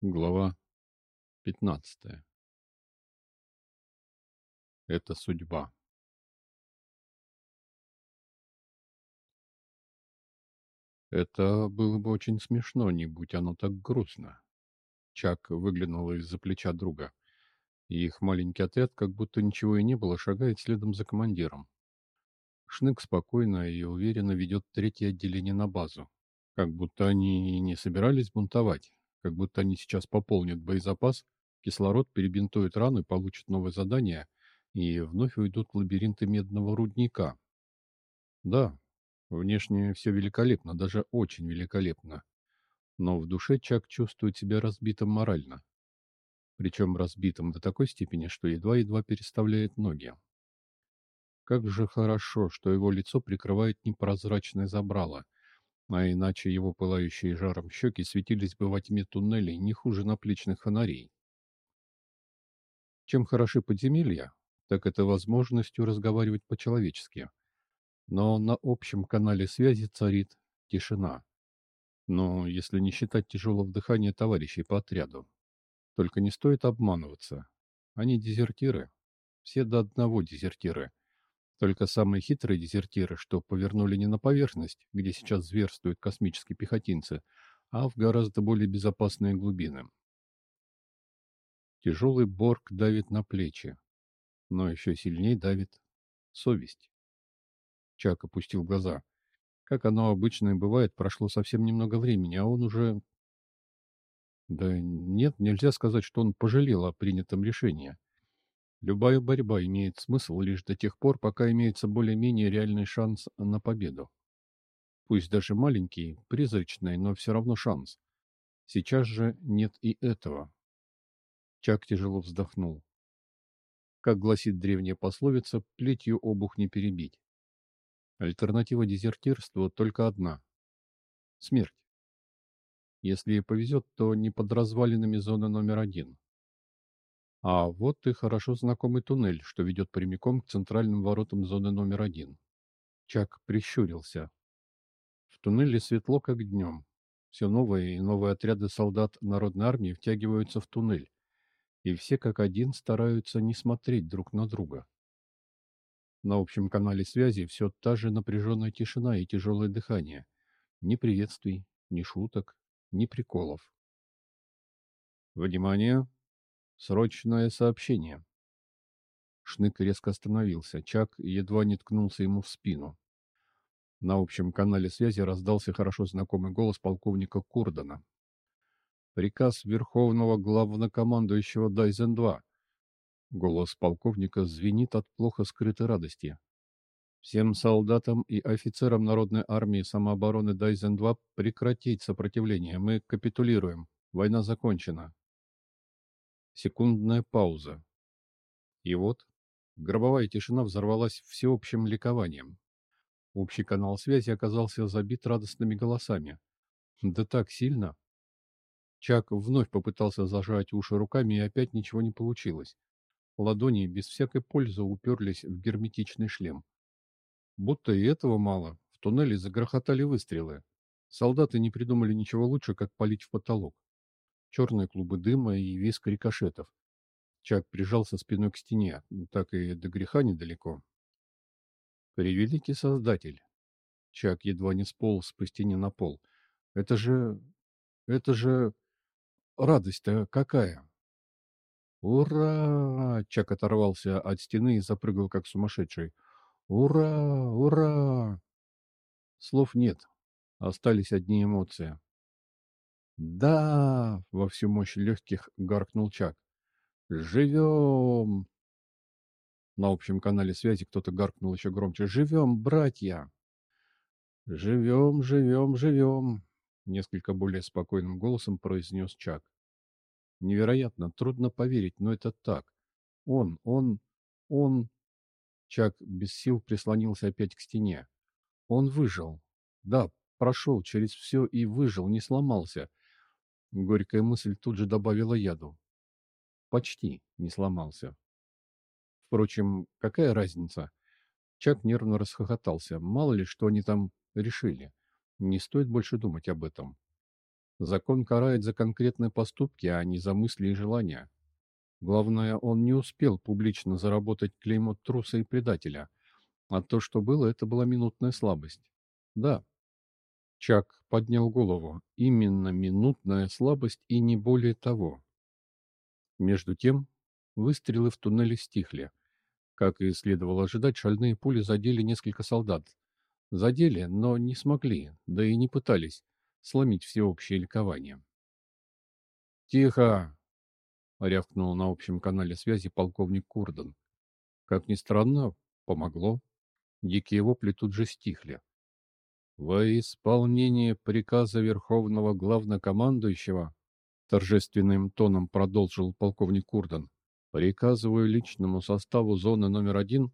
Глава пятнадцатая. Это судьба. Это было бы очень смешно, не будь оно так грустно. Чак выглянул из-за плеча друга. И их маленький отряд, как будто ничего и не было, шагает следом за командиром. Шнык спокойно и уверенно ведет третье отделение на базу. Как будто они не собирались бунтовать, как будто они сейчас пополнят боезапас, кислород, перебинтуют рану и получат новое задание, и вновь уйдут в лабиринты медного рудника. Да, внешне все великолепно, даже очень великолепно. Но в душе Чак чувствует себя разбитым морально. Причем разбитым до такой степени, что едва-едва переставляет ноги. Как же хорошо, что его лицо прикрывает непрозрачное забрало, а иначе его пылающие жаром щеки светились бы во тьме туннелей не хуже наплечных фонарей. Чем хороши подземелья, так это возможностью разговаривать по-человечески. Но на общем канале связи царит тишина. Но если не считать тяжелого дыхания товарищей по отряду. Только не стоит обманываться. Они дезертиры. Все до одного дезертиры. Только самые хитрые дезертиры, что повернули не на поверхность, где сейчас зверствуют космические пехотинцы, а в гораздо более безопасные глубины. Тяжелый борг давит на плечи, но еще сильнее давит совесть. Чак опустил глаза. Как оно обычно и бывает, прошло совсем немного времени, а он уже... Да нет, нельзя сказать, что он пожалел о принятом решении. Любая борьба имеет смысл лишь до тех пор, пока имеется более-менее реальный шанс на победу. Пусть даже маленький, призрачный, но все равно шанс. Сейчас же нет и этого. Чак тяжело вздохнул. Как гласит древняя пословица, плетью обух не перебить. Альтернатива дезертирству только одна — смерть. Если повезет, то не под развалинами зоны номер один. А вот и хорошо знакомый туннель, что ведет прямиком к центральным воротам зоны номер один. Чак прищурился. В туннеле светло, как днем. Все новые и новые отряды солдат Народной армии втягиваются в туннель, и все как один стараются не смотреть друг на друга. На общем канале связи все та же напряженная тишина и тяжелое дыхание. Ни приветствий, ни шуток, ни приколов. «Внимание! Срочное сообщение!» Шнык резко остановился. Чак едва не ткнулся ему в спину. На общем канале связи раздался хорошо знакомый голос полковника Курдана. «Приказ Верховного Главнокомандующего Дайзен-2. Голос полковника звенит от плохо скрытой радости. Всем солдатам и офицерам Народной армии самообороны Дайзен-2 прекратить сопротивление. Мы капитулируем. Война закончена. Секундная пауза. И вот гробовая тишина взорвалась всеобщим ликованием. Общий канал связи оказался забит радостными голосами. Да так сильно. Чак вновь попытался зажать уши руками, и опять ничего не получилось. Ладони без всякой пользы уперлись в герметичный шлем. Будто и этого мало. В туннеле загрохотали выстрелы. Солдаты не придумали ничего лучше, как палить в потолок. Черные клубы дыма и виск рикошетов. Чак прижался спиной к стене, так и до греха недалеко. Превеликий Создатель. Чак едва не сполз по стене на пол. Это же... это же... радость-то какая! «Ура!» — Чак оторвался от стены и запрыгал, как сумасшедший. «Ура! Ура!» Слов нет. Остались одни эмоции. «Да!» — во всю мощь легких гаркнул Чак. «Живем!» На общем канале связи кто-то гаркнул еще громче. «Живем, братья!» «Живем, живем, живем!» Несколько более спокойным голосом произнес Чак. Невероятно, трудно поверить, но это так. Он, он, он... Чак без сил прислонился опять к стене. Он выжил. Да, прошел через все и выжил, не сломался. Горькая мысль тут же добавила яду. Почти не сломался. Впрочем, какая разница? Чак нервно расхохотался. Мало ли, что они там решили. Не стоит больше думать об этом. Закон карает за конкретные поступки, а не за мысли и желания. Главное, он не успел публично заработать клеймо труса и предателя. А то, что было, это была минутная слабость. Да. Чак поднял голову. Именно минутная слабость и не более того. Между тем, выстрелы в туннеле стихли. Как и следовало ожидать, шальные пули задели несколько солдат. Задели, но не смогли, да и не пытались сломить всеобщее ликование. «Тихо!» — рявкнул на общем канале связи полковник Курдан. Как ни странно, помогло. Дикие вопли тут же стихли. «Во исполнение приказа Верховного Главнокомандующего», торжественным тоном продолжил полковник Курдан, «приказываю личному составу зоны номер один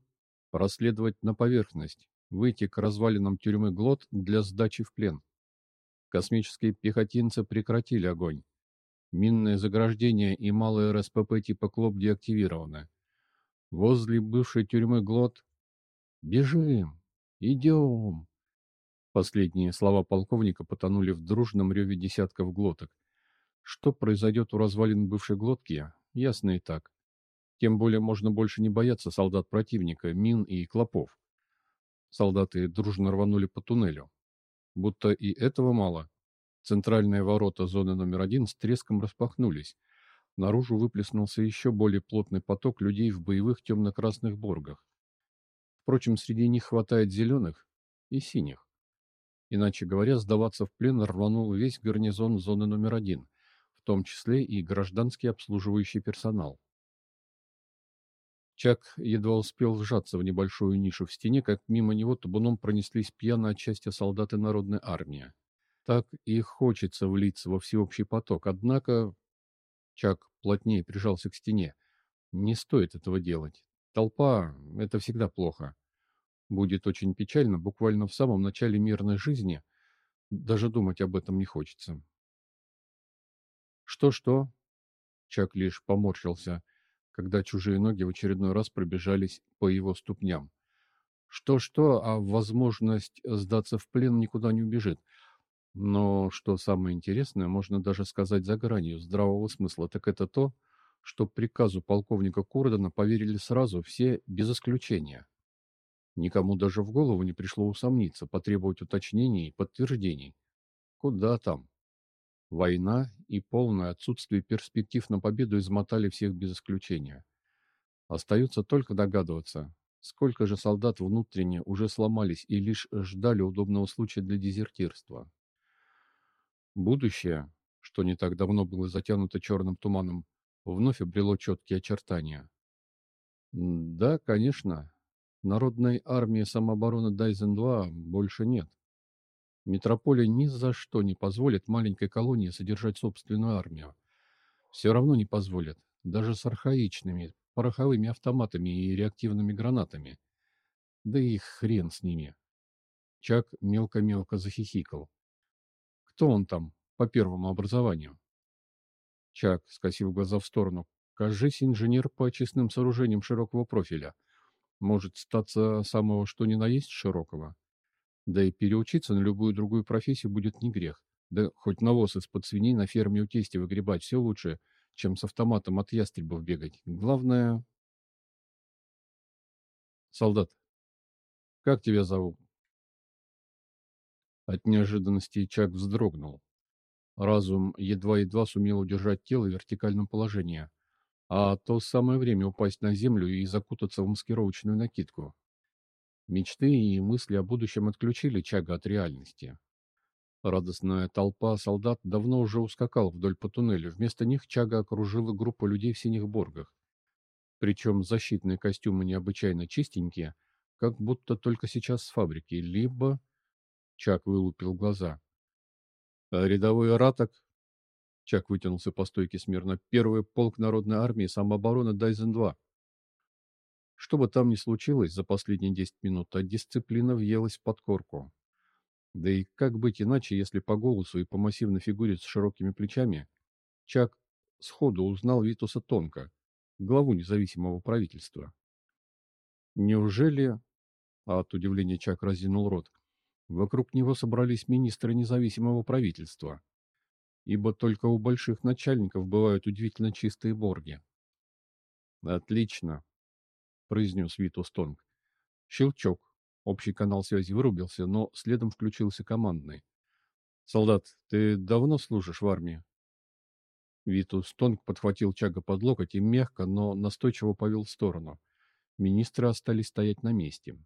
проследовать на поверхность, выйти к развалинам тюрьмы Глот для сдачи в плен. Космические пехотинцы прекратили огонь. Минное заграждение и малые РСПП типа Клоп деактивированы. Возле бывшей тюрьмы Глот «Бежим! Идем!» Последние слова полковника потонули в дружном реве десятков глоток. Что произойдет у развалин бывшей глотки, ясно и так. Тем более можно больше не бояться солдат противника, мин и клопов. Солдаты дружно рванули по туннелю. Будто и этого мало. Центральные ворота зоны номер один с треском распахнулись. Наружу выплеснулся еще более плотный поток людей в боевых темно-красных боргах. Впрочем, среди них хватает зеленых и синих. Иначе говоря, сдаваться в плен рванул весь гарнизон зоны номер один, в том числе и гражданский обслуживающий персонал. Чак едва успел вжаться в небольшую нишу в стене, как мимо него табуном пронеслись пьяно отчасти солдаты народной армии. Так и хочется влиться во всеобщий поток, однако... Чак плотнее прижался к стене. Не стоит этого делать. Толпа — это всегда плохо. Будет очень печально буквально в самом начале мирной жизни. Даже думать об этом не хочется. Что-что? Чак лишь поморщился, когда чужие ноги в очередной раз пробежались по его ступням. Что-что, а возможность сдаться в плен никуда не убежит. Но что самое интересное, можно даже сказать за гранью здравого смысла, так это то, что приказу полковника Курдана поверили сразу все без исключения. Никому даже в голову не пришло усомниться, потребовать уточнений и подтверждений. Куда там? Война и полное отсутствие перспектив на победу измотали всех без исключения. Остается только догадываться, сколько же солдат внутренне уже сломались и лишь ждали удобного случая для дезертирства. Будущее, что не так давно было затянуто черным туманом, вновь обрело четкие очертания. Да, конечно, народной армии самообороны Дайзен-2 больше нет. Метрополия ни за что не позволит маленькой колонии содержать собственную армию. Все равно не позволит, даже с архаичными, пороховыми автоматами и реактивными гранатами. Да и хрен с ними. Чак мелко-мелко захихикал. Кто он там по первому образованию? Чак скосил глаза в сторону. Кажись, инженер по очистным сооружениям широкого профиля. Может статься самого что ни на есть широкого. Да и переучиться на любую другую профессию будет не грех. Да хоть навоз из-под свиней на ферме у тести выгребать все лучше, чем с автоматом от ястребов бегать. Главное... Солдат, как тебя зовут? От неожиданности Чак вздрогнул. Разум едва-едва сумел удержать тело в вертикальном положении, а то самое время упасть на землю и закутаться в маскировочную накидку. Мечты и мысли о будущем отключили Чага от реальности. Радостная толпа солдат давно уже ускакала вдоль по туннелю. Вместо них Чага окружила группа людей в синих боргах. Причем защитные костюмы необычайно чистенькие, как будто только сейчас с фабрики, либо Чак вылупил глаза. «А «Рядовой Раток?» Чак вытянулся по стойке смирно. «Первый полк народной армии самообороны Дайзен-2». Что бы там ни случилось за последние десять минут, а дисциплина въелась в подкорку. Да и как быть иначе, если по голосу и по массивной фигуре с широкими плечами Чак сходу узнал Витуса Тонка, главу независимого правительства. Неужели... А от удивления Чак разинул рот. Вокруг него собрались министры независимого правительства. Ибо только у больших начальников бывают удивительно чистые борги. «Отлично», — произнес Витус Тонг. Щелчок. Общий канал связи вырубился, но следом включился командный. «Солдат, ты давно служишь в армии?» Витус Тонг подхватил Чага под локоть и мягко, но настойчиво повел в сторону. Министры остались стоять на месте.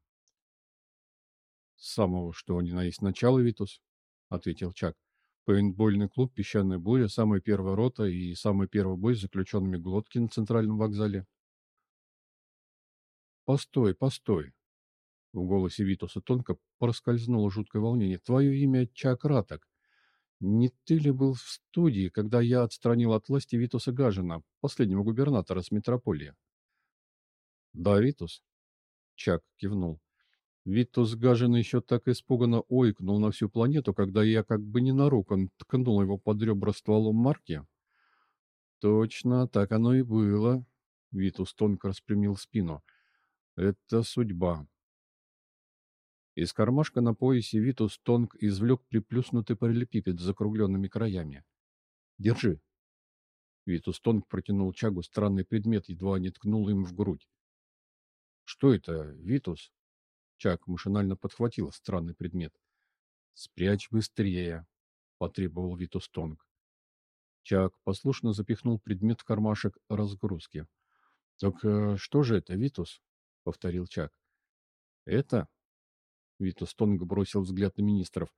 «С самого, что ни на есть начало, Витус», — ответил Чак. «Пейнтбольный клуб «Песчаная буря», самая первая рота и самый первый бой с заключенными глотки на центральном вокзале». «Постой, постой!» В голосе Витуса тонко проскользнуло жуткое волнение. «Твое имя Чак Раток. Не ты ли был в студии, когда я отстранил от власти Витуса Гажина, последнего губернатора с метрополии? Да, Витус. Чак кивнул. Гажин еще так испуганно ойкнул на всю планету, когда я как бы ненароком ткнул его под ребра стволом марки. Точно, так оно и было. Витус тонко распрямил спину. Это судьба. Из кармашка на поясе Витус Тонг извлек приплюснутый параллелепипед с закругленными краями. «Держи». Витус Тонг протянул Чагу странный предмет, едва не ткнул им в грудь. «Что это, Витус?» Чаг машинально подхватил странный предмет. «Спрячь быстрее», — потребовал Витус Тонг. Чаг послушно запихнул предмет в кармашек разгрузки. «Так э, что же это, Витус?» — повторил Чаг. «Это?» Витус Тонг бросил взгляд на министров.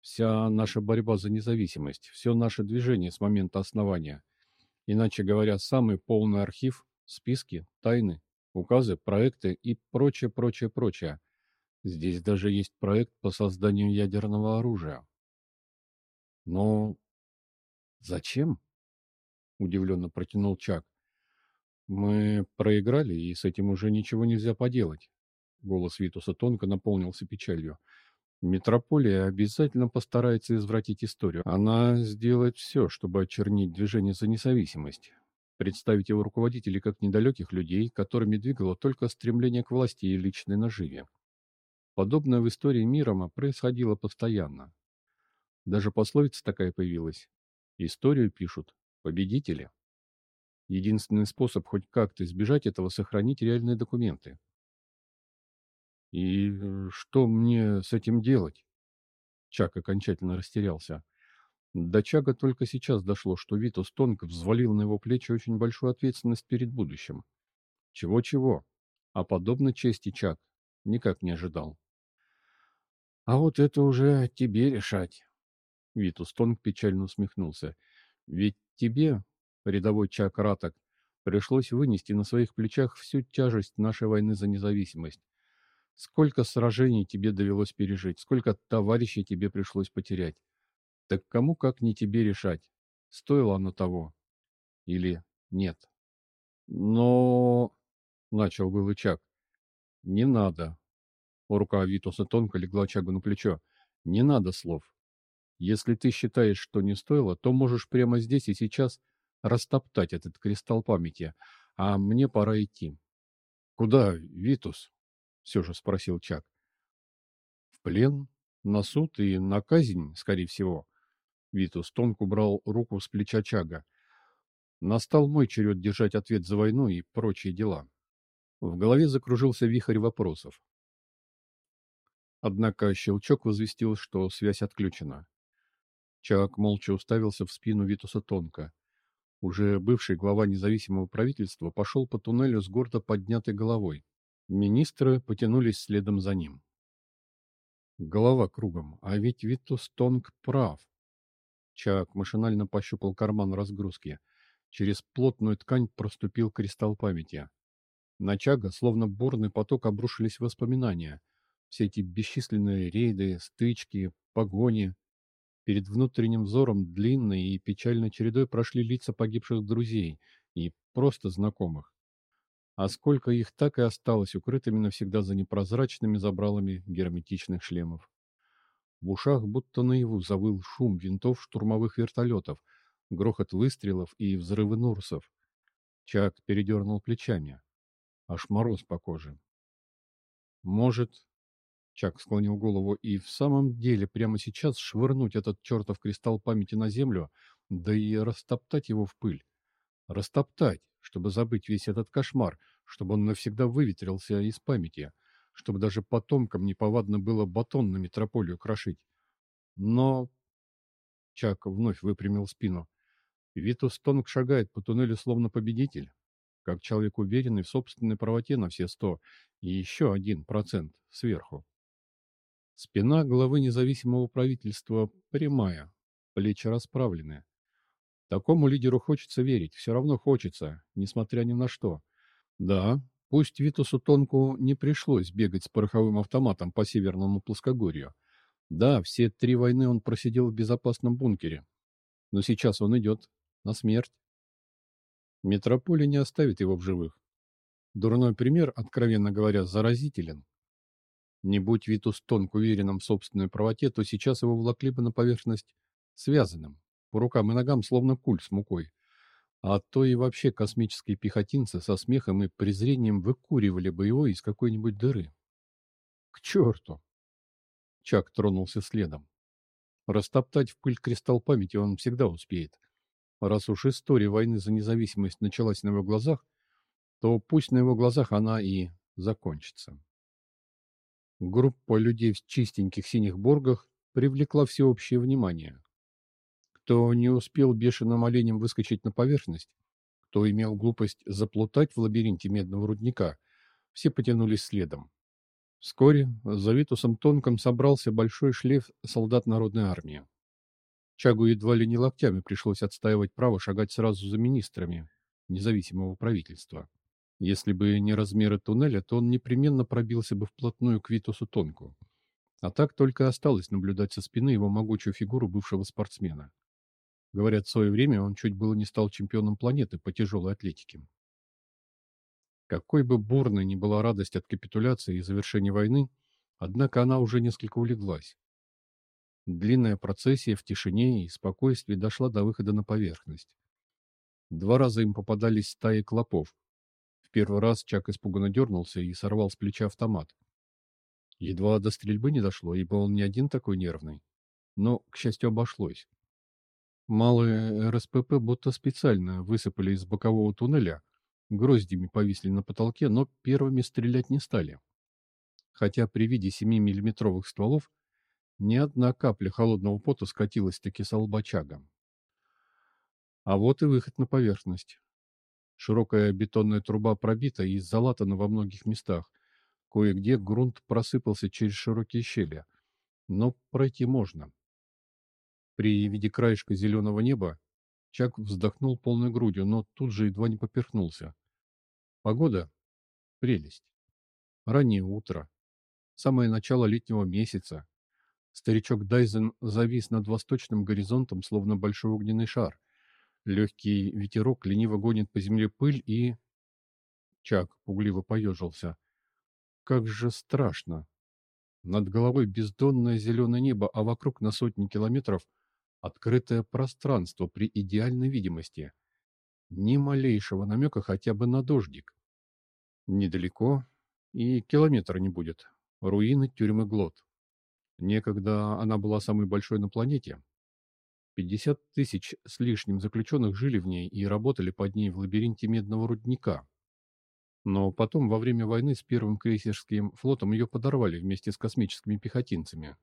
«Вся наша борьба за независимость, все наше движение с момента основания. Иначе говоря, самый полный архив, списки, тайны, указы, проекты и прочее, прочее, прочее. Здесь даже есть проект по созданию ядерного оружия». «Но зачем?» — удивленно протянул Чак. «Мы проиграли, и с этим уже ничего нельзя поделать. Голос Витуса тонко наполнился печалью. Метрополия обязательно постарается извратить историю. Она сделает все, чтобы очернить движение за независимость. Представить его руководителей как недалеких людей, которыми двигало только стремление к власти и личной наживе. Подобное в истории мира происходило постоянно. Даже пословица такая появилась. Историю пишут победители. Единственный способ хоть как-то избежать этого – сохранить реальные документы. «И э, что мне с этим делать?» Чак окончательно растерялся. До Чага только сейчас дошло, что Витус Тонг взвалил на его плечи очень большую ответственность перед будущим. Чего-чего, а подобной чести Чак никак не ожидал. «А вот это уже тебе решать!» Витус Тонг печально усмехнулся. «Ведь тебе, рядовой Чак Раток, пришлось вынести на своих плечах всю тяжесть нашей войны за независимость. Сколько сражений тебе довелось пережить, сколько товарищей тебе пришлось потерять. Так кому как не тебе решать, стоило оно того или нет. Но... — начал был Ичак. — Не надо. Рука Витуса тонко легла Чагу на плечо. — Не надо слов. Если ты считаешь, что не стоило, то можешь прямо здесь и сейчас растоптать этот кристалл памяти, а мне пора идти. — Куда, Витус? все же спросил Чак. В плен, на суд и на казнь, скорее всего. Витус тонко убрал руку с плеча Чага. Настал мой черед держать ответ за войну и прочие дела. В голове закружился вихрь вопросов. Однако щелчок возвестил, что связь отключена. Чак молча уставился в спину Витуса Тонко. Уже бывший глава независимого правительства пошел по туннелю с гордо поднятой головой. Министры потянулись следом за ним. Голова кругом, а ведь Витус Тонг прав. Чак машинально пощупал карман разгрузки. Через плотную ткань проступил кристалл памяти. На Чага, словно бурный поток, обрушились воспоминания. Все эти бесчисленные рейды, стычки, погони. Перед внутренним взором длинной и печальной чередой прошли лица погибших друзей и просто знакомых а сколько их так и осталось укрытыми навсегда за непрозрачными забралами герметичных шлемов. В ушах будто наяву завыл шум винтов штурмовых вертолетов, грохот выстрелов и взрывы Нурсов. Чак передернул плечами. Аж мороз по коже. «Может...» — Чак склонил голову. «И в самом деле прямо сейчас швырнуть этот чертов кристалл памяти на землю, да и растоптать его в пыль. Растоптать, чтобы забыть весь этот кошмар, чтобы он навсегда выветрился из памяти, чтобы даже потомкам неповадно было батон на метрополию крошить. Но... Чак вновь выпрямил спину. Витус Тонг шагает по туннелю словно победитель, как человек уверенный в собственной правоте на все сто, и еще один процент сверху. Спина главы независимого правительства прямая, плечи расправлены. Такому лидеру хочется верить, все равно хочется, несмотря ни на что. Да, пусть Витусу Тонку не пришлось бегать с пороховым автоматом по северному плоскогорью. Да, все три войны он просидел в безопасном бункере. Но сейчас он идет на смерть. Метрополия не оставит его в живых. Дурной пример, откровенно говоря, заразителен. Не будь Витус Тонк уверенным в собственной правоте, то сейчас его влакли бы на поверхность связанным, по рукам и ногам, словно куль с мукой. А то и вообще космические пехотинцы со смехом и презрением выкуривали бы его из какой-нибудь дыры. К черту! Чак тронулся следом. Растоптать в пыль кристалл памяти он всегда успеет. Раз уж история войны за независимость началась на его глазах, то пусть на его глазах она и закончится. Группа людей в чистеньких синих боргах привлекла всеобщее внимание. Кто не успел бешеным оленем выскочить на поверхность, кто имел глупость заплутать в лабиринте медного рудника, все потянулись следом. Вскоре за Витусом Тонком собрался большой шлейф солдат Народной армии. Чагу едва ли не локтями пришлось отстаивать право шагать сразу за министрами независимого правительства. Если бы не размеры туннеля, то он непременно пробился бы вплотную к Витусу Тонку. А так только осталось наблюдать со спины его могучую фигуру бывшего спортсмена. Говорят, в свое время он чуть было не стал чемпионом планеты по тяжелой атлетике. Какой бы бурной ни была радость от капитуляции и завершения войны, однако она уже несколько улеглась. Длинная процессия в тишине и спокойствии дошла до выхода на поверхность. Два раза им попадались стаи клопов. Первый раз Чак испуганно дернулся и сорвал с плеча автомат. Едва до стрельбы не дошло, ибо он не один такой нервный. Но, к счастью, обошлось. Малые РСПП будто специально высыпали из бокового туннеля, гроздями повисли на потолке, но первыми стрелять не стали. Хотя при виде 7-миллиметровых стволов ни одна капля холодного пота скатилась-таки с лба А вот и выход на поверхность. Широкая бетонная труба пробита и залатана во многих местах. Кое-где грунт просыпался через широкие щели. Но пройти можно. При виде краешка зеленого неба Чак вздохнул полной грудью, но тут же едва не поперхнулся. Погода — прелесть. Раннее утро. Самое начало летнего месяца. Старичок Дайзен завис над восточным горизонтом, словно большой огненный шар. Легкий ветерок лениво гонит по земле пыль и... Чак пугливо поежился. Как же страшно! Над головой бездонное зеленое небо, а вокруг на сотни километров открытое пространство при идеальной видимости. Ни малейшего намека хотя бы на дождик. Недалеко и километра не будет. Руины тюрьмы Глот. Некогда она была самой большой на планете. 50 тысяч с лишним заключенных жили в ней и работали под ней в лабиринте медного рудника. Но потом, во время войны с первым крейсерским флотом, ее подорвали вместе с космическими пехотинцами.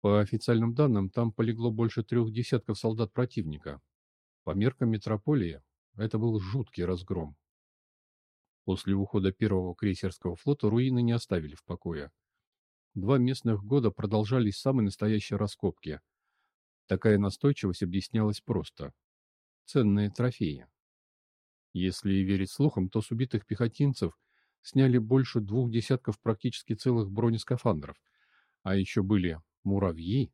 По официальным данным, там полегло больше трех десятков солдат противника. По меркам метрополии, это был жуткий разгром. После ухода первого крейсерского флота руины не оставили в покое. Два местных года продолжались самые настоящие раскопки. Такая настойчивость объяснялась просто. Ценные трофеи. Если верить слухам, то с убитых пехотинцев сняли больше двух десятков практически целых бронескафандров, а еще были муравьи.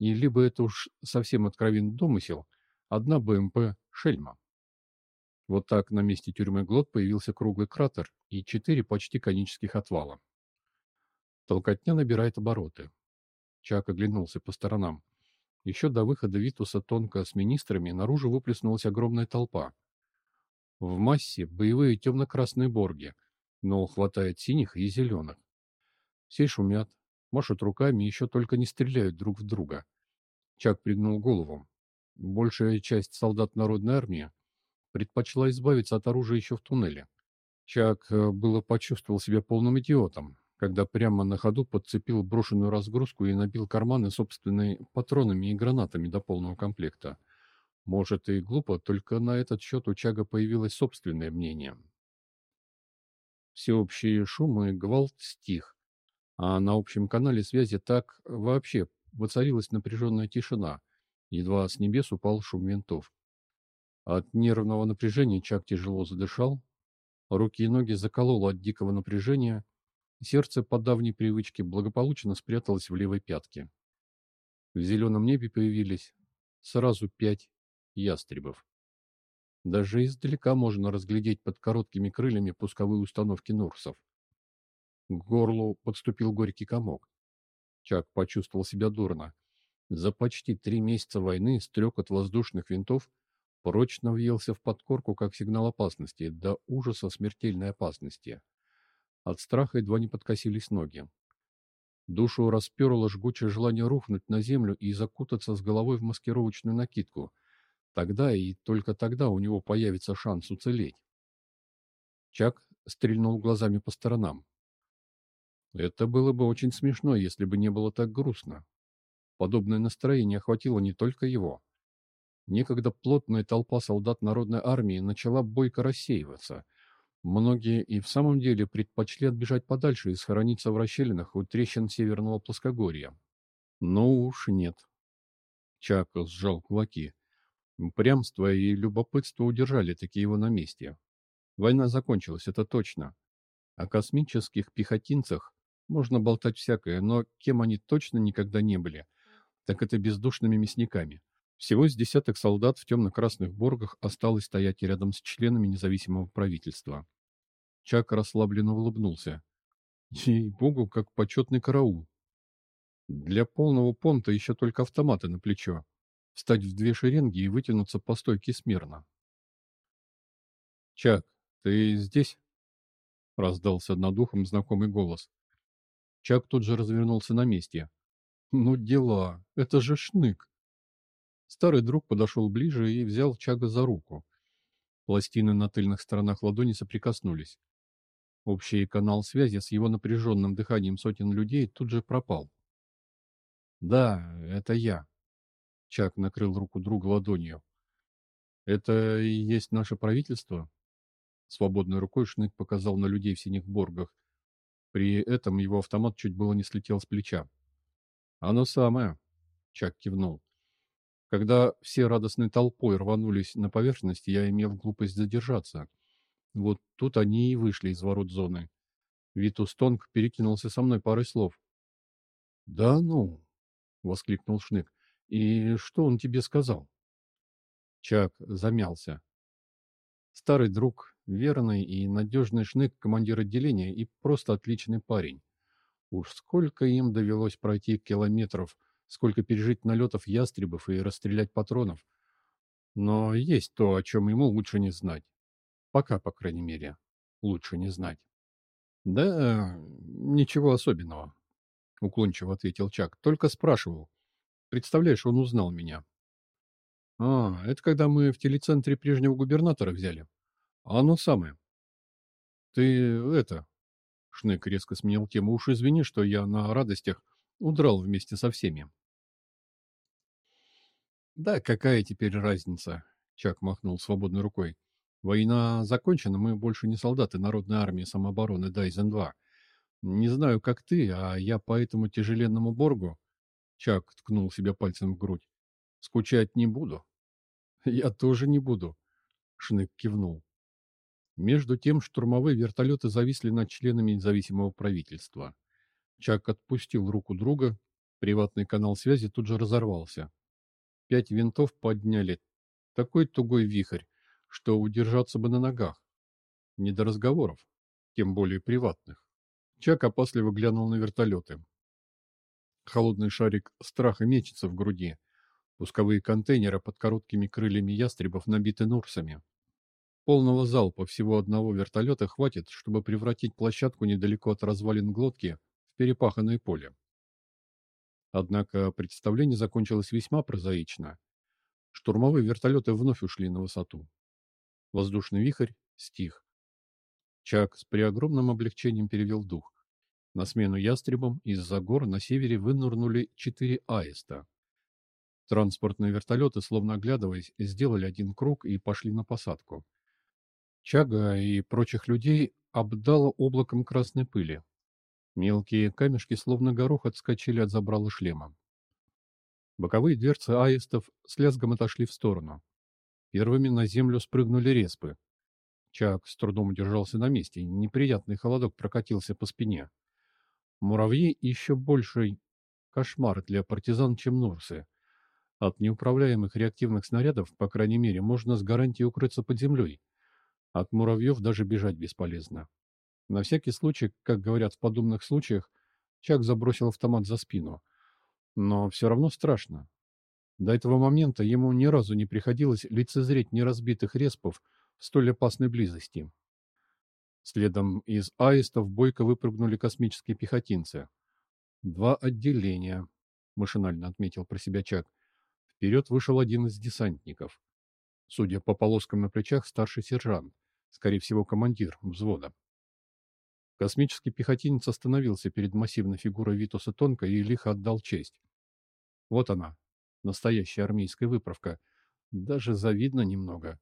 И либо это уж совсем откровенный домысел, одна БМП «Шельма». Вот так на месте тюрьмы Глот появился круглый кратер и четыре почти конических отвала. Толкотня набирает обороты. Чак оглянулся по сторонам. Еще до выхода Витуса тонко с министрами наружу выплеснулась огромная толпа. В массе боевые темно-красные борги, но хватает синих и зеленых. Все шумят, машут руками и еще только не стреляют друг в друга. Чак пригнул голову. большая часть солдат Народной армии предпочла избавиться от оружия еще в туннеле. Чак э, было почувствовал себя полным идиотом, когда прямо на ходу подцепил брошенную разгрузку и набил карманы собственными патронами и гранатами до полного комплекта. Может и глупо, только на этот счет у Чага появилось собственное мнение. Всеобщий шум и гвалт стих, а на общем канале связи так вообще воцарилась напряженная тишина. Едва с небес упал шум винтов. От нервного напряжения Чак тяжело задышал, руки и ноги закололо от дикого напряжения, сердце по давней привычке благополучно спряталось в левой пятке. В зеленом небе появились сразу пять ястребов. Даже издалека можно разглядеть под короткими крыльями пусковые установки Нурсов. К горлу подступил горький комок. Чак почувствовал себя дурно. За почти три месяца войны стрекот воздушных винтов прочно въелся в подкорку как сигнал опасности, до ужаса смертельной опасности. От страха едва не подкосились ноги. Душу расперло жгучее желание рухнуть на землю и закутаться с головой в маскировочную накидку. Тогда и только тогда у него появится шанс уцелеть. Чак стрельнул глазами по сторонам. Это было бы очень смешно, если бы не было так грустно. Подобное настроение охватило не только его. Некогда плотная толпа солдат Народной армии начала бойко рассеиваться. Многие и в самом деле предпочли отбежать подальше и схорониться в расщелинах у трещин Северного плоскогорья. Но уж нет. Чак сжал кулаки. Упрямство и любопытство удержали такие его на месте. Война закончилась, это точно. О космических пехотинцах можно болтать всякое, но кем они точно никогда не были, так это бездушными мясниками. Всего с десяток солдат в темно-красных боргах осталось стоять рядом с членами независимого правительства. Чак расслабленно улыбнулся. Ей-богу, как почетный караул. Для полного понта еще только автоматы на плечо. Встать в две шеренги и вытянуться по стойке смирно. «Чак, ты здесь?» — раздался над ухом знакомый голос. Чак тут же развернулся на месте. «Ну дела, это же шнык!» Старый друг подошел ближе и взял Чага за руку. Пластины на тыльных сторонах ладони соприкоснулись. Общий канал связи с его напряженным дыханием сотен людей тут же пропал. «Да, это я», — Чак накрыл руку друга ладонью. «Это и есть наше правительство?» Свободной рукой Шнык показал на людей в синих боргах, при этом его автомат чуть было не слетел с плеча. «Оно самое», — Чак кивнул. «Когда все радостной толпой рванулись на поверхность, я имел глупость задержаться. Вот тут они и вышли из ворот зоны. Витус Тонг перекинулся со мной парой слов. «Да ну!» — воскликнул Шнык. «И что он тебе сказал?» Чак замялся. Старый друг, верный и надежный шнык командир отделения и просто отличный парень. Уж сколько им довелось пройти километров, сколько пережить налетов ястребов и расстрелять патронов. Но есть то, о чем ему лучше не знать. Пока, по крайней мере, лучше не знать. «Да, ничего особенного», — уклончиво ответил Чак. «Только спрашивал. Представляешь, он узнал меня. А, это когда мы в телецентре прежнего губернатора взяли. Оно самое. Ты это... Шнек резко сменил тему. Уж извини, что я на радостях удрал вместе со всеми. Да, какая теперь разница? Чак махнул свободной рукой. Война закончена, мы больше не солдаты Народной армии самообороны Дайзен-2. Не знаю, как ты, а я по этому тяжеленному боргу... Чак ткнул себя пальцем в грудь. Скучать не буду. Я тоже не буду. Шнык кивнул. Между тем штурмовые вертолеты зависли над членами независимого правительства. Чак отпустил руку друга, приватный канал связи тут же разорвался. Пять винтов подняли такой тугой вихрь, что удержаться бы на ногах. Не до разговоров, тем более приватных. Чак опасливо глянул на вертолеты. Холодный шарик страха мечется в груди. Пусковые контейнеры под короткими крыльями ястребов набиты нурсами. Полного залпа всего одного вертолета хватит, чтобы превратить площадку недалеко от развалин глотки в перепаханное поле. Однако представление закончилось весьма прозаично. Штурмовые вертолеты вновь ушли на высоту. Воздушный вихрь стих. Чак с преогромным облегчением перевел дух. На смену ястребам из-за гор на севере вынырнули четыре аиста. Транспортные вертолеты, словно оглядываясь, сделали один круг и пошли на посадку. Чага и прочих людей обдало облаком красной пыли. Мелкие камешки, словно горох, отскочили от забрала шлема. Боковые дверцы аистов с лязгом отошли в сторону. Первыми на землю спрыгнули респы. Чак с трудом удержался на месте, неприятный холодок прокатился по спине. Муравьи еще больший кошмар для партизан, чем нурсы. От неуправляемых реактивных снарядов, по крайней мере, можно с гарантией укрыться под землей. От муравьев даже бежать бесполезно. На всякий случай, как говорят в подобных случаях, Чак забросил автомат за спину. Но все равно страшно. До этого момента ему ни разу не приходилось лицезреть неразбитых респов в столь опасной близости. Следом из аистов бойко выпрыгнули космические пехотинцы. «Два отделения», — машинально отметил про себя Чак. Вперед вышел один из десантников. Судя по полоскам на плечах, старший сержант, скорее всего, командир взвода. Космический пехотинец остановился перед массивной фигурой Витуса Тонко и лихо отдал честь. Вот она, настоящая армейская выправка. Даже завидно немного.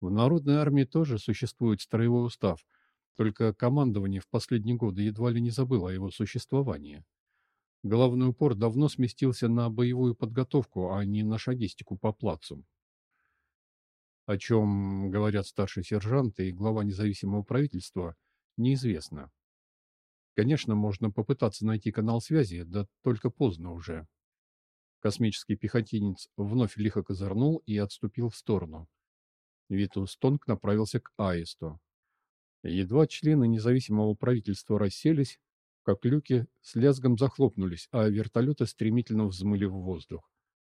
В народной армии тоже существует строевой устав, только командование в последние годы едва ли не забыло о его существовании. Головной упор давно сместился на боевую подготовку, а не на шагистику по плацу. О чем говорят старший сержант и глава независимого правительства, неизвестно. Конечно, можно попытаться найти канал связи, да только поздно уже. Космический пехотинец вновь лихо козырнул и отступил в сторону. Витус Тонг направился к Аисту. Едва члены независимого правительства расселись, как люки с лязгом захлопнулись, а вертолеты стремительно взмыли в воздух.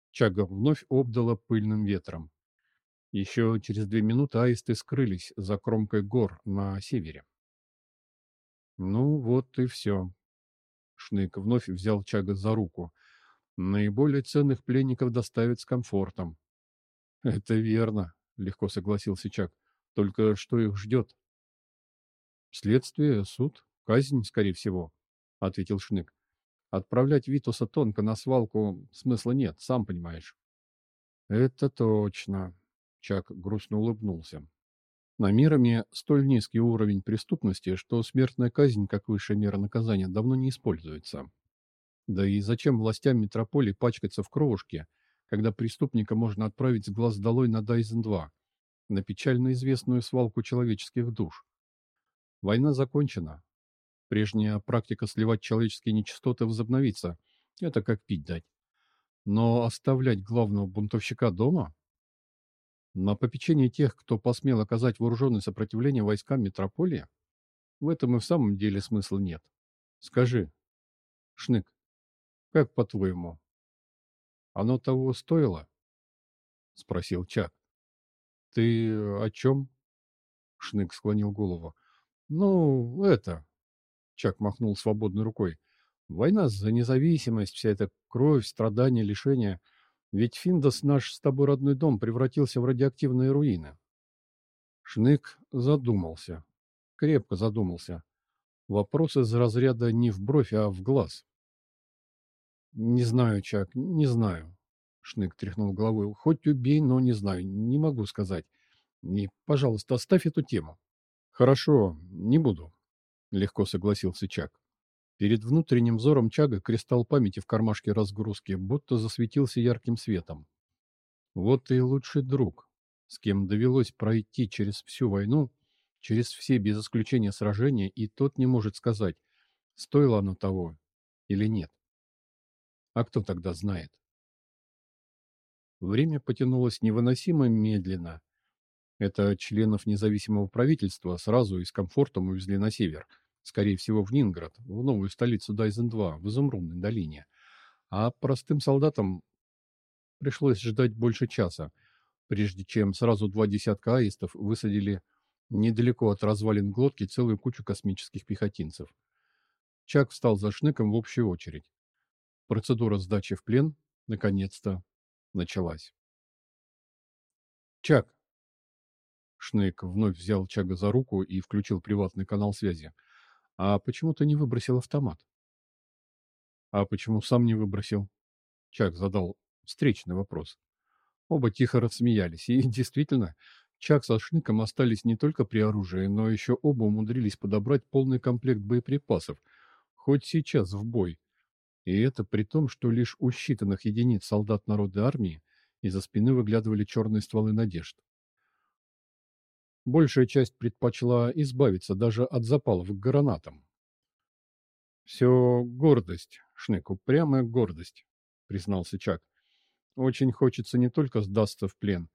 Чага вновь обдала пыльным ветром. Еще через две минуты аисты скрылись за кромкой гор на севере. Ну вот и все. Шнык вновь взял Чага за руку. Наиболее ценных пленников доставят с комфортом. Это верно, легко согласился Чак. Только что их ждет? Следствие, суд, казнь, скорее всего. — ответил Шнык. «Отправлять Витуса тонко на свалку смысла нет, сам понимаешь». «Это точно», — Чак грустно улыбнулся. На мирами столь низкий уровень преступности, что смертная казнь как высшая мера наказания давно не используется. Да и зачем властям метрополии пачкаться в кровушке, когда преступника можно отправить с глаз долой на Дайзен-2, на печально известную свалку человеческих душ? Война закончена, Прежняя практика сливать человеческие нечистоты возобновится. Это как пить дать. Но оставлять главного бунтовщика дома? На попечение тех, кто посмел оказать вооруженное сопротивление войскам метрополии? В этом и в самом деле смысла нет. Скажи, Шнык, как по-твоему, оно того стоило? Спросил Чак. Ты о чем? Шнык склонил голову. Ну, это, Чак махнул свободной рукой. Война за независимость, вся эта кровь, страдания, лишения. Ведь Финдос, наш с тобой родной дом, превратился в радиоактивные руины. Шнык задумался. Крепко задумался. Вопрос из разряда не в бровь, а в глаз. «Не знаю, Чак, не знаю», — Шнык тряхнул головой. «Хоть убей, но не знаю, не могу сказать. И, пожалуйста, оставь эту тему». «Хорошо, не буду. — легко согласился Чак. Перед внутренним взором Чага кристалл памяти в кармашке разгрузки будто засветился ярким светом. Вот и лучший друг, с кем довелось пройти через всю войну, через все без исключения сражения, и тот не может сказать, стоило оно того или нет. А кто тогда знает? Время потянулось невыносимо медленно. Это членов независимого правительства сразу и с комфортом увезли на север, скорее всего в Нинград, в новую столицу Дайзен-2, в Изумрудной долине. А простым солдатам пришлось ждать больше часа, прежде чем сразу два десятка аистов высадили недалеко от развалин глотки целую кучу космических пехотинцев. Чак встал за шныком в общую очередь. Процедура сдачи в плен, наконец-то, началась. Чак!» Шнейк вновь взял Чага за руку и включил приватный канал связи. «А почему ты не выбросил автомат?» «А почему сам не выбросил?» Чак задал встречный вопрос. Оба тихо рассмеялись, и действительно, Чак со Шником остались не только при оружии, но еще оба умудрились подобрать полный комплект боеприпасов, хоть сейчас в бой. И это при том, что лишь у считанных единиц солдат народной армии из-за спины выглядывали черные стволы надежд. Большая часть предпочла избавиться даже от запалов к гранатам. «Все гордость, Шнек, упрямая гордость», — признался Чак. «Очень хочется не только сдаться в плен,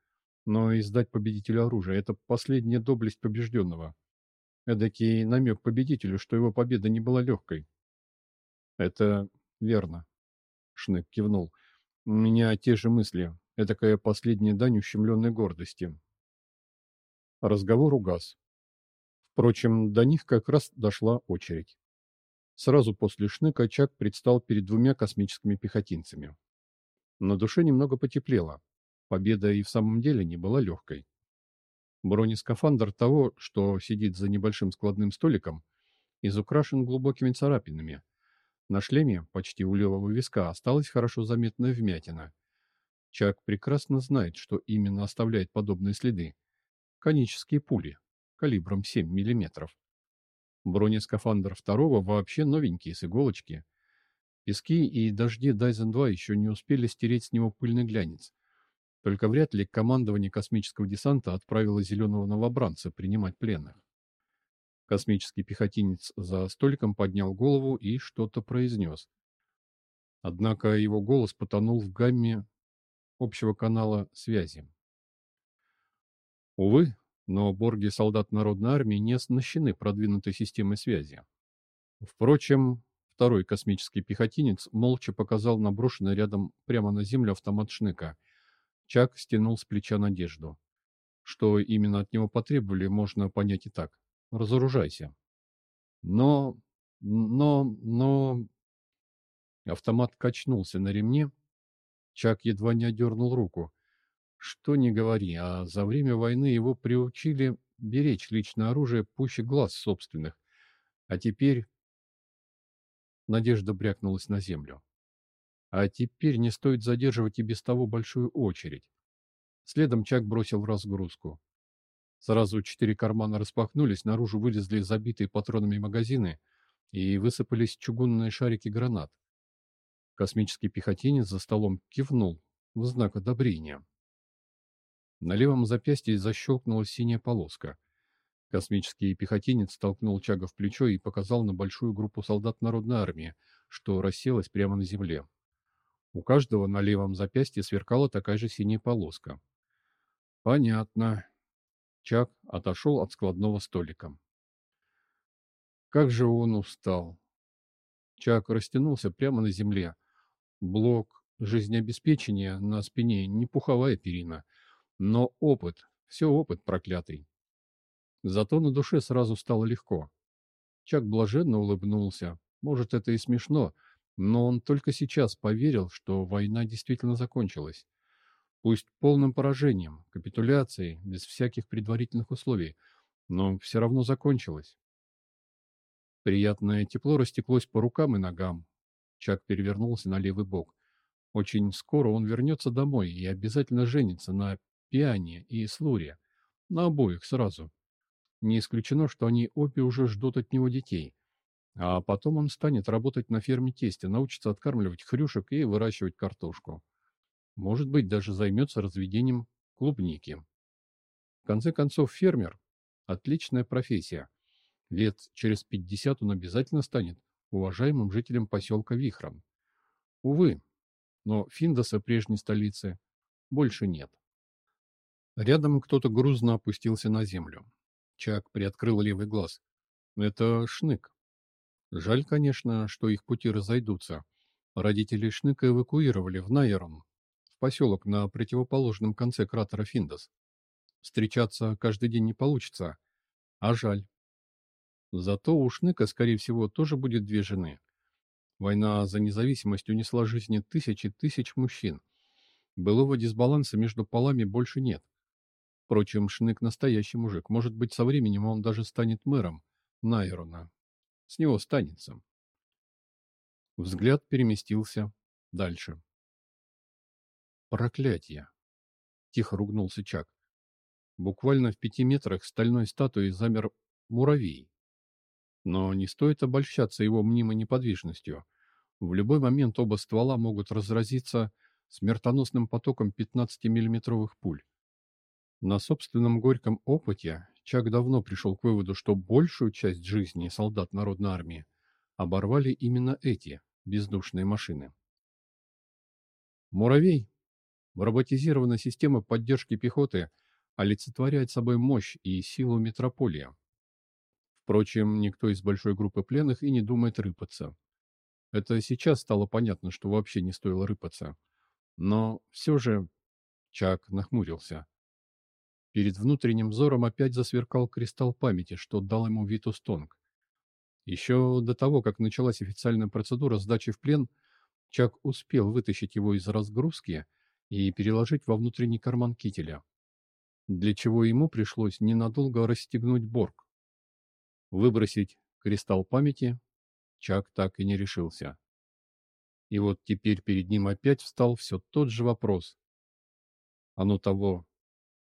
но и сдать победителю оружие. Это последняя доблесть побежденного. Эдакий намек победителю, что его победа не была легкой». «Это верно», — Шнек кивнул. «У меня те же мысли. Этакая последняя дань ущемленной гордости. Разговор угас. Впрочем, до них как раз дошла очередь. Сразу после Шныка Чак предстал перед двумя космическими пехотинцами. На душе немного потеплело. Победа и в самом деле не была легкой. Бронескафандр того, что сидит за небольшим складным столиком, изукрашен глубокими царапинами. На шлеме, почти у левого виска, осталась хорошо заметная вмятина. Чак прекрасно знает, что именно оставляет подобные следы конические пули калибром 7 мм. Бронескафандр второго вообще новенький, с иголочки. Пески и дожди Дайзен-2 еще не успели стереть с него пыльный глянец. Только вряд ли командование космического десанта отправило зеленого новобранца принимать пленных. Космический пехотинец за столиком поднял голову и что-то произнес. Однако его голос потонул в гамме общего канала связи. Увы, но борги солдат Народной Армии не оснащены продвинутой системой связи. Впрочем, второй космический пехотинец молча показал наброшенный рядом прямо на землю автомат Шныка. Чак стянул с плеча надежду. Что именно от него потребовали, можно понять и так. Разоружайся. Но... но... но... Автомат качнулся на ремне. Чак едва не одернул руку. Что ни говори, а за время войны его приучили беречь личное оружие пуще глаз собственных. А теперь... Надежда брякнулась на землю. А теперь не стоит задерживать и без того большую очередь. Следом Чак бросил в разгрузку. Сразу четыре кармана распахнулись, наружу вылезли забитые патронами магазины и высыпались чугунные шарики гранат. Космический пехотинец за столом кивнул в знак одобрения. На левом запястье защелкнулась синяя полоска. Космический пехотинец толкнул Чага в плечо и показал на большую группу солдат Народной армии, что расселась прямо на земле. У каждого на левом запястье сверкала такая же синяя полоска. «Понятно». Чак отошел от складного столика. Как же он устал. Чак растянулся прямо на земле. Блок жизнеобеспечения на спине не пуховая перина — но опыт, все опыт проклятый. Зато на душе сразу стало легко. Чак блаженно улыбнулся. Может, это и смешно, но он только сейчас поверил, что война действительно закончилась. Пусть полным поражением, капитуляцией, без всяких предварительных условий, но все равно закончилась. Приятное тепло растеклось по рукам и ногам. Чак перевернулся на левый бок. Очень скоро он вернется домой и обязательно женится на Пиане и Слуре. На обоих сразу. Не исключено, что они обе уже ждут от него детей. А потом он станет работать на ферме тестя, научится откармливать хрюшек и выращивать картошку. Может быть, даже займется разведением клубники. В конце концов, фермер – отличная профессия. Лет через 50 он обязательно станет уважаемым жителем поселка Вихром. Увы, но Финдоса прежней столицы больше нет. Рядом кто-то грузно опустился на землю. Чак приоткрыл левый глаз. Это Шнык. Жаль, конечно, что их пути разойдутся. Родители Шныка эвакуировали в Найерон, поселок на противоположном конце кратера Финдос. Встречаться каждый день не получится, а жаль. Зато у Шныка, скорее всего, тоже будет две жены. Война за независимость унесла жизни тысячи тысяч мужчин. Былого дисбаланса между полами больше нет. Впрочем, Шнык настоящий мужик. Может быть, со временем он даже станет мэром Найрона. С него станется. Взгляд переместился дальше. «Проклятие!» — тихо ругнулся Чак. Буквально в пяти метрах стальной статуи замер муравей. Но не стоит обольщаться его мнимой неподвижностью. В любой момент оба ствола могут разразиться смертоносным потоком 15-миллиметровых пуль. На собственном горьком опыте Чак давно пришел к выводу, что большую часть жизни солдат Народной армии оборвали именно эти бездушные машины. Муравей, роботизированная система поддержки пехоты, олицетворяет собой мощь и силу метрополия. Впрочем, никто из большой группы пленных и не думает рыпаться. Это сейчас стало понятно, что вообще не стоило рыпаться. Но все же Чак нахмурился. Перед внутренним взором опять засверкал кристалл памяти, что дал ему Витус Тонг. Еще до того, как началась официальная процедура сдачи в плен, Чак успел вытащить его из разгрузки и переложить во внутренний карман кителя, для чего ему пришлось ненадолго расстегнуть борг. Выбросить кристалл памяти Чак так и не решился. И вот теперь перед ним опять встал все тот же вопрос. Оно того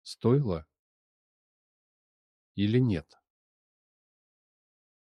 стоило или нет?